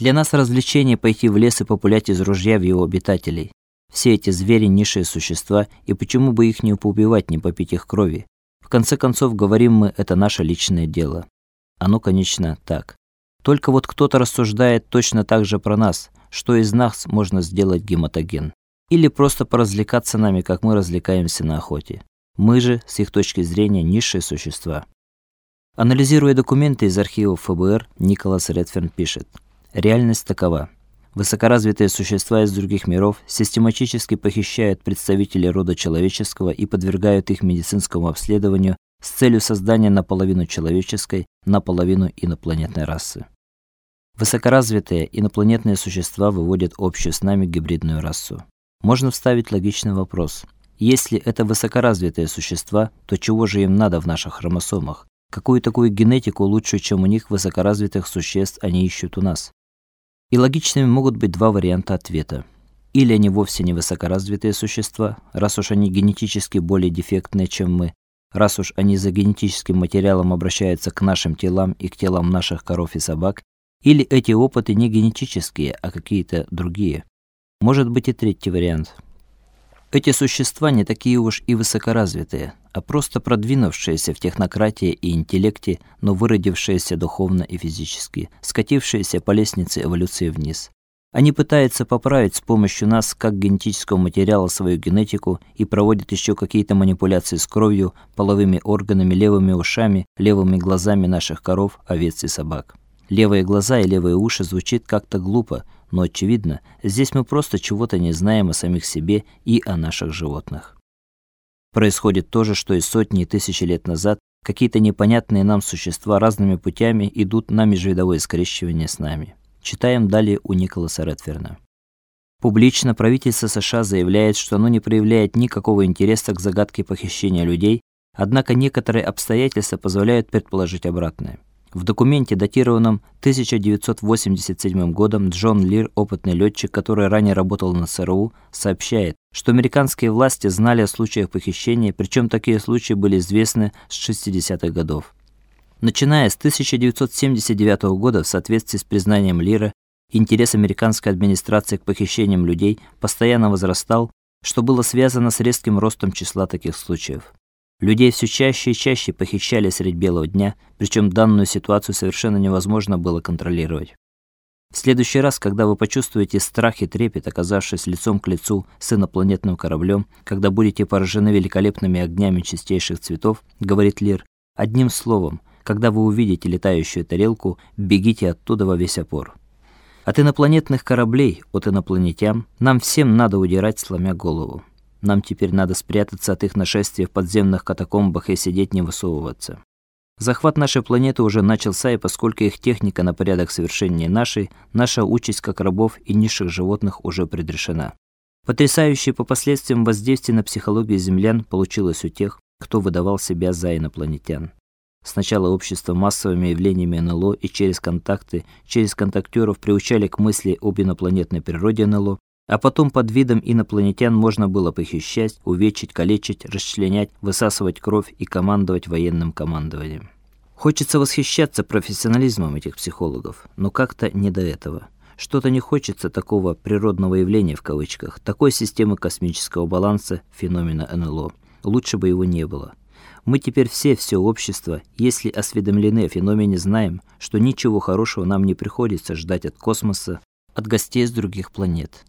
Для нас развлечение пойти в лес и популять из ружья в его обитателей. Все эти звери низшие существа, и почему бы их не поубивать, не попить их крови? В конце концов, говорим мы, это наше личное дело. Оно, конечно, так. Только вот кто-то рассуждает точно так же про нас, что из нас можно сделать гематоген. Или просто поразвлекаться нами, как мы развлекаемся на охоте. Мы же, с их точки зрения, низшие существа. Анализируя документы из архивов ФБР, Николас Редферн пишет: "Реальность такова: высокоразвитые существа из других миров систематически похищают представителей рода человеческого и подвергают их медицинскому обследованию с целью создания наполовину человеческой, наполовину инопланетной расы. Высокоразвитые инопланетные существа выводят общую с нами гибридную расу. Можно вставить логичный вопрос: если это высокоразвитые существа, то чего же им надо в наших хромосомах? Какую такую генетику лучше, чем у них высокоразвитых существ, они ищут у нас? И логичными могут быть два варианта ответа. Или они вовсе не высокоразвитые существа, раз уж они генетически более дефектные, чем мы, раз уж они за генетическим материалом обращаются к нашим телам и к телам наших коров и собак, или эти опыты не генетические, а какие-то другие. Может быть и третий вариант. Эти существа не такие уж и высокоразвитые, а просто продвинувшиеся в технократии и интеллекте, но выродившиеся духовно и физически, скатившиеся по лестнице эволюции вниз. Они пытаются поправить с помощью нас как генетического материала свою генетику и проводят еще какие-то манипуляции с кровью, половыми органами, левыми ушами, левыми глазами наших коров, овец и собак. Левые глаза и левые уши звучит как-то глупо, но очевидно, здесь мы просто чего-то не знаем о самих себе и о наших животных. Происходит то же, что и сотни и тысячи лет назад какие-то непонятные нам существа разными путями идут на межвидовое скрещивание с нами. Читаем далее у Николаса Редферна. Публично правительство США заявляет, что оно не проявляет никакого интереса к загадке похищения людей, однако некоторые обстоятельства позволяют предположить обратное. В документе, датированном 1987 годом, Джон Лир, опытный летчик, который ранее работал на ЦРУ, сообщает, что американские власти знали о случаях похищения, причем такие случаи были известны с 60-х годов. Начиная с 1979 года, в соответствии с признанием Лира, интерес американской администрации к похищениям людей постоянно возрастал, что было связано с резким ростом числа таких случаев. Людей все чаще и чаще похищали средь белого дня, причем данную ситуацию совершенно невозможно было контролировать. В следующий раз, когда вы почувствуете страх и трепет, оказавшись лицом к лицу с инопланетным кораблем, когда будете поражены великолепными огнями чистейших цветов, говорит Лир, одним словом, когда вы увидите летающую тарелку, бегите оттуда во весь опор. От инопланетных кораблей, от инопланетян нам всем надо удирать, сломя голову. Нам теперь надо спрятаться от их нашествия в подземных катакомбах и сидеть не высовываться. Захват нашей планеты уже начался, и поскольку их техника на порядок совершеннее нашей, наша участь как рабов и низших животных уже предрешена. Потрясающее по последствиям воздействие на психологию землян получилось у тех, кто выдавал себя за инопланетян. Сначала общество массовыми явлениями НЛО и через контакты, через контактёров приучали к мысли об инопланетной природе НЛО, а потом под видом инопланетян можно было похищать, увечить, калечить, расчленять, высасывать кровь и командовать военным командованием. Хочется восхищаться профессионализмом этих психологов, но как-то не до этого. Что-то не хочется такого природного явления в кавычках, такой системы космического баланса феномена НЛО. Лучше бы его не было. Мы теперь все, все общество, если осведомлены о феномене, знаем, что ничего хорошего нам не приходится ждать от космоса, от гостей с других планет.